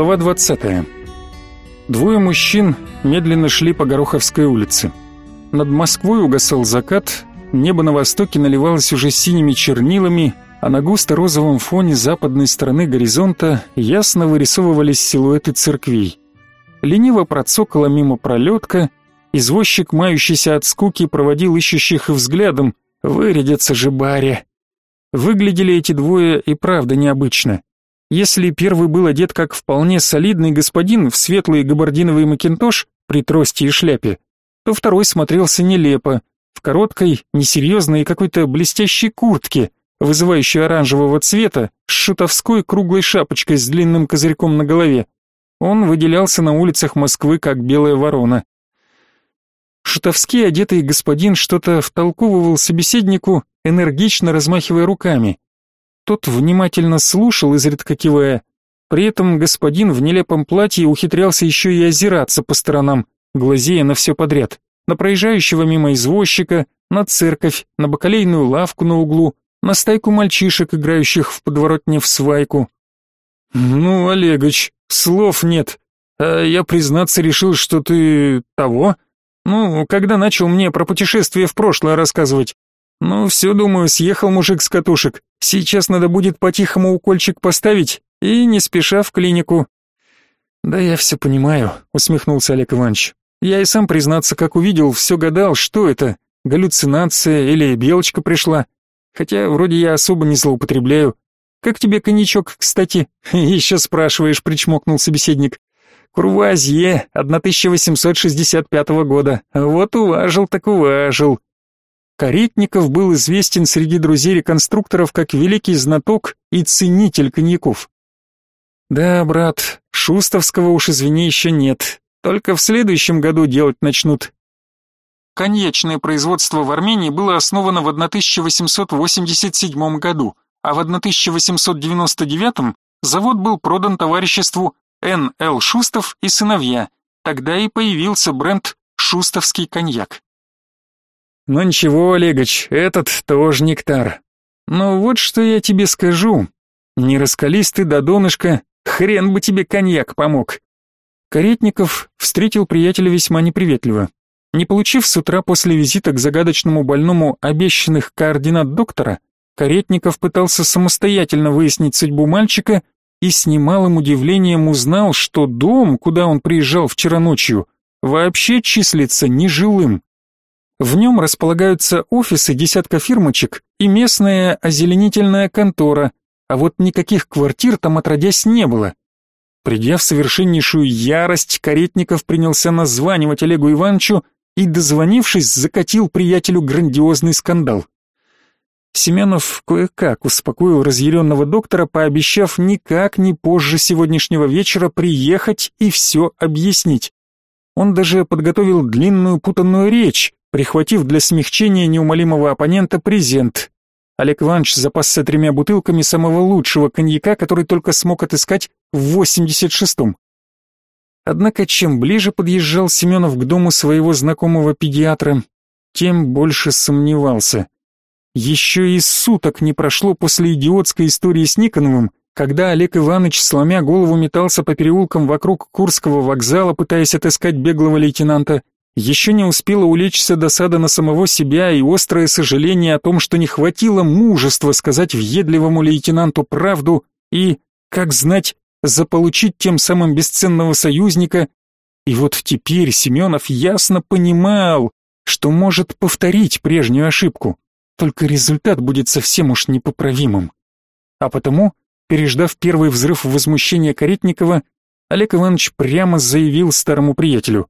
Глава 20. Двое мужчин медленно шли по Гороховской улице. Над Москвой угасал закат, небо на востоке наливалось уже синими чернилами, а на густо-розовом фоне западной стороны горизонта ясно вырисовывались силуэты церквей. Лениво процокала мимо пролетка, извозчик, мающийся от скуки, проводил ищущих взглядом, вырядятся же баре. Выглядели эти двое и правда необычно. Если первый был одет как вполне солидный господин в светлый габардиновый макинтош при трости и шляпе, то второй смотрелся нелепо, в короткой, несерьезной и какой-то блестящей куртке, вызывающей оранжевого цвета, с шутовской круглой шапочкой с длинным козырьком на голове. Он выделялся на улицах Москвы как белая ворона. Шутовский одетый господин что-то втолковывал собеседнику, энергично размахивая руками. Тот внимательно слушал, изредка кивая. При этом господин в нелепом платье ухитрялся еще и озираться по сторонам, глазея на все подряд. На проезжающего мимо извозчика, на церковь, на бакалейную лавку на углу, на стайку мальчишек, играющих в подворотне в свайку. «Ну, Олегович, слов нет. А я, признаться, решил, что ты... того. Ну, когда начал мне про путешествие в прошлое рассказывать, ну, все, думаю, съехал мужик с катушек. Сейчас надо будет по-тихому укольчик поставить и не спеша в клинику. Да я все понимаю, усмехнулся Олег Иванович. Я и сам, признаться, как увидел, все гадал, что это, галлюцинация или белочка пришла. Хотя вроде я особо не злоупотребляю. Как тебе коньячок, кстати? Еще спрашиваешь, причмокнул собеседник. Курвазье, 1865 года. Вот уважил так уважил. Каретников был известен среди друзей-реконструкторов как великий знаток и ценитель коньяков. Да, брат, Шустовского уж извини еще нет, только в следующем году делать начнут. Коньячное производство в Армении было основано в 1887 году, а в 1899 завод был продан товариществу Н.Л. Шустов и сыновья. Тогда и появился бренд «Шустовский коньяк». Но ничего, Олегович, этот тоже нектар. Но вот что я тебе скажу. Не раскались ты до донышка, хрен бы тебе коньяк помог. Каретников встретил приятеля весьма неприветливо. Не получив с утра после визита к загадочному больному обещанных координат доктора, Каретников пытался самостоятельно выяснить судьбу мальчика и с немалым удивлением узнал, что дом, куда он приезжал вчера ночью, вообще числится нежилым. В нем располагаются офисы десятка фирмочек и местная озеленительная контора, а вот никаких квартир там отродясь не было. Придя в совершеннейшую ярость, Каретников принялся названивать Олегу Ивановичу и, дозвонившись, закатил приятелю грандиозный скандал. Семенов кое-как успокоил разъяренного доктора, пообещав никак не позже сегодняшнего вечера приехать и все объяснить. Он даже подготовил длинную путанную речь, прихватив для смягчения неумолимого оппонента презент. Олег Иванович запасся тремя бутылками самого лучшего коньяка, который только смог отыскать в 86-м. Однако чем ближе подъезжал Семенов к дому своего знакомого педиатра, тем больше сомневался. Еще и суток не прошло после идиотской истории с Никоновым, когда Олег Иванович, сломя голову, метался по переулкам вокруг Курского вокзала, пытаясь отыскать беглого лейтенанта, еще не успела улечься досада на самого себя и острое сожаление о том, что не хватило мужества сказать въедливому лейтенанту правду и, как знать, заполучить тем самым бесценного союзника. И вот теперь Семенов ясно понимал, что может повторить прежнюю ошибку, только результат будет совсем уж непоправимым. А потому, переждав первый взрыв возмущения Каретникова, Олег Иванович прямо заявил старому приятелю.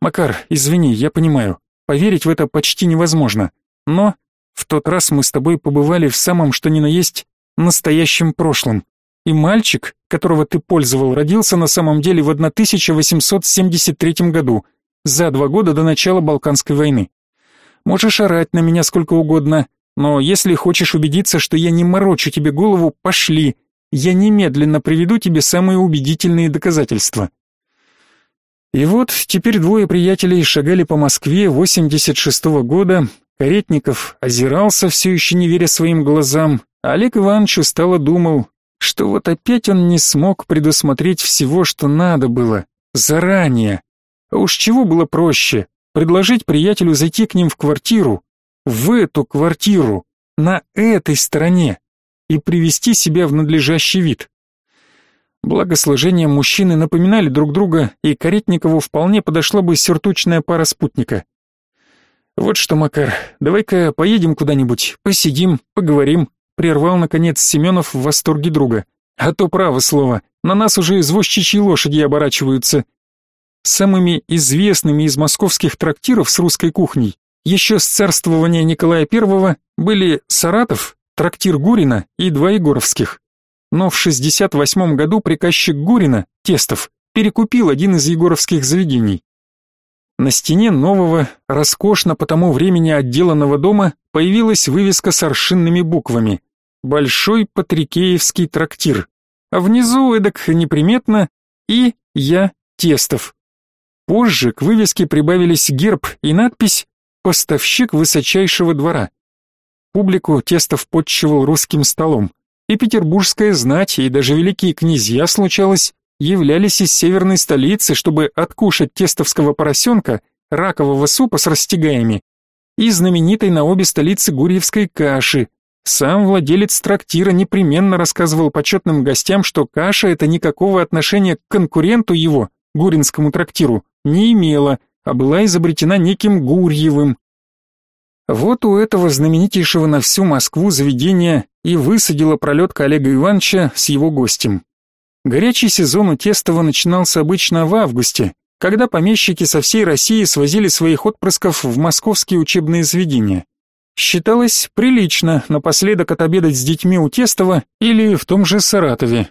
Макар, извини, я понимаю. Поверить в это почти невозможно. Но в тот раз мы с тобой побывали в самом что ни на есть настоящем прошлом. И мальчик, которого ты пользовал, родился на самом деле в 1873 году, за два года до начала Балканской войны. Можешь орать на меня сколько угодно, но если хочешь убедиться, что я не морочу тебе голову, пошли. Я немедленно приведу тебе самые убедительные доказательства. И вот теперь двое приятелей шагали по Москве 86-го года, Каретников озирался, все еще не веря своим глазам, Олег Иванович устало думал, что вот опять он не смог предусмотреть всего, что надо было, заранее. А уж чего было проще? Предложить приятелю зайти к ним в квартиру, в эту квартиру, на этой стороне, и привести себя в надлежащий вид. Благосложения мужчины напоминали друг друга, и Каретникову вполне подошла бы сюртучная пара спутника. «Вот что, Макар, давай-ка поедем куда-нибудь, посидим, поговорим», прервал, наконец, Семенов в восторге друга. «А то право слово, на нас уже извозчичьи лошади оборачиваются». Самыми известными из московских трактиров с русской кухней еще с царствования Николая I были Саратов, трактир Гурина и два Егоровских. Но в 68 году приказчик Гурина, Тестов, перекупил один из егоровских заведений. На стене нового, роскошно по тому времени отделанного дома появилась вывеска с аршинными буквами «Большой Патрикеевский трактир», а внизу эдак неприметно «И я Тестов». Позже к вывеске прибавились герб и надпись «Поставщик высочайшего двора». Публику Тестов подчивал русским столом. И петербургская знать, и даже великие князья, случалось, являлись из северной столицы, чтобы откушать тестовского поросенка, ракового супа с растягаями и знаменитой на обе столицы гурьевской каши. Сам владелец трактира непременно рассказывал почетным гостям, что каша это никакого отношения к конкуренту его, гуринскому трактиру, не имела, а была изобретена неким Гурьевым, вот у этого знаменитейшего на всю Москву заведения и высадила пролетка Олега Ивановича с его гостем. Горячий сезон у Тестова начинался обычно в августе, когда помещики со всей России свозили своих отпрысков в московские учебные заведения. Считалось прилично напоследок отобедать с детьми у Тестова или в том же Саратове.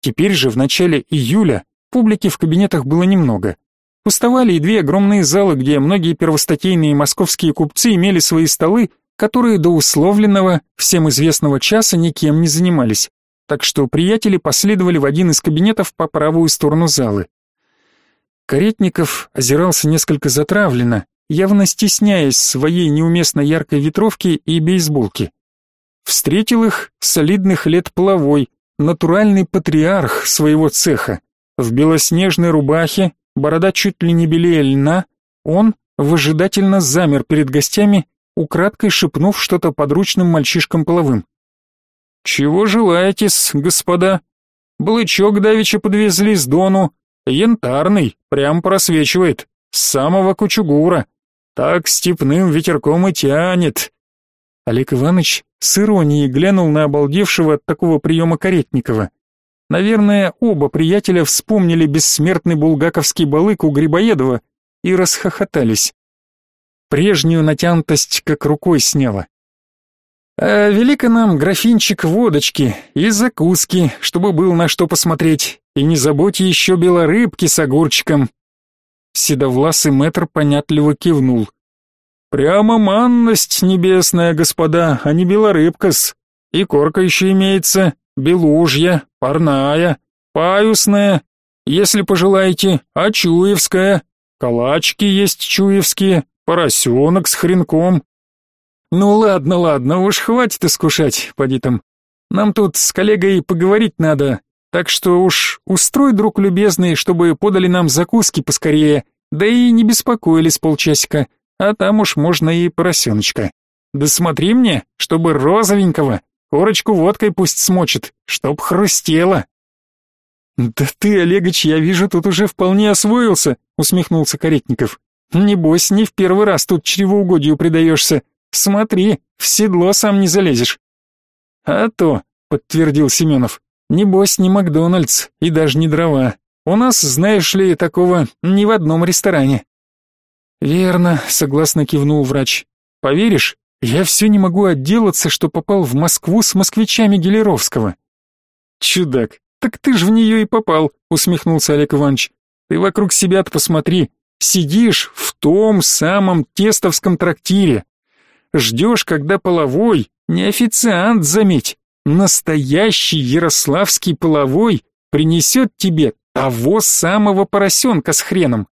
Теперь же в начале июля публики в кабинетах было немного. Пустовали и две огромные залы, где многие первостатейные московские купцы имели свои столы, которые до условленного, всем известного часа никем не занимались. Так что приятели последовали в один из кабинетов по правую сторону залы. Каретников озирался несколько затравленно, явно стесняясь своей неуместно яркой ветровки и бейсболки. Встретил их солидных лет половой, натуральный патриарх своего цеха, в белоснежной рубахе, борода чуть ли не белее льна, он выжидательно замер перед гостями, украдкой шепнув что-то подручным мальчишкам половым. «Чего желаете-с, господа? Блычок давеча подвезли с Дону, янтарный, прям просвечивает, с самого Кучугура, так степным ветерком и тянет». Олег Иванович с иронией глянул на обалдевшего от такого приема Каретникова. Наверное, оба приятеля вспомнили бессмертный булгаковский балык у Грибоедова и расхохотались. Прежнюю натянутость как рукой сняла. А велика нам графинчик водочки и закуски, чтобы был на что посмотреть, и не забудьте еще белорыбки с огурчиком. Седовласый мэтр понятливо кивнул. Прямо манность небесная, господа, а не белорыбка-с. И корка еще имеется, белужья, парная, паюсная, если пожелаете, очуевская, калачки есть чуевские, поросенок с хренком. Ну ладно, ладно, уж хватит искушать, поди там. Нам тут с коллегой поговорить надо, так что уж устрой, друг любезный, чтобы подали нам закуски поскорее, да и не беспокоились полчасика, а там уж можно и поросеночка. Да смотри мне, чтобы розовенького, Корочку водкой пусть смочит, чтоб хрустело. Да ты, Олегович, я вижу, тут уже вполне освоился, усмехнулся Каретников. Небось, не в первый раз тут чревоугодию предаешься. Смотри, в седло сам не залезешь. А то, подтвердил Семенов. Небось, не Макдональдс и даже не дрова. У нас, знаешь ли, такого ни в одном ресторане. Верно, согласно кивнул врач. Поверишь, я все не могу отделаться, что попал в Москву с москвичами Гелеровского. Чудак, так ты ж в нее и попал, усмехнулся Олег Иванович. Ты вокруг себя-то посмотри. Сидишь в том самом тестовском трактире. Ждешь, когда половой, не официант, заметь, настоящий ярославский половой принесет тебе того самого поросенка с хреном.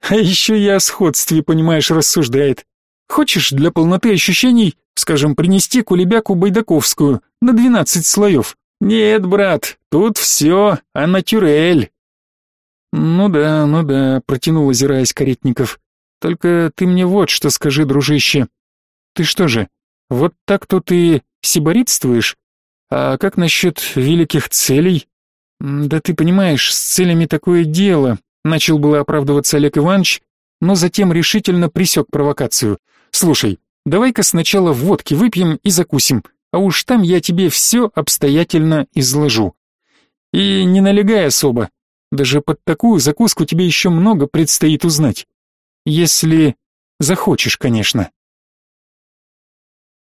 А еще и о сходстве, понимаешь, рассуждает. Хочешь для полноты ощущений, скажем, принести кулебяку байдаковскую на 12 слоев, Нет, брат, тут все а натюрель. Ну да, ну да, протянул, озираясь Каретников. Только ты мне вот что скажи, дружище. Ты что же, вот так тут и сиборитствуешь? А как насчет великих целей? Да ты понимаешь, с целями такое дело. Начал было оправдываться Олег Иванович, но затем решительно присек провокацию. Слушай, давай-ка сначала водки выпьем и закусим, а уж там я тебе все обстоятельно изложу. И не налегай особо, даже под такую закуску тебе еще много предстоит узнать. Если захочешь, конечно.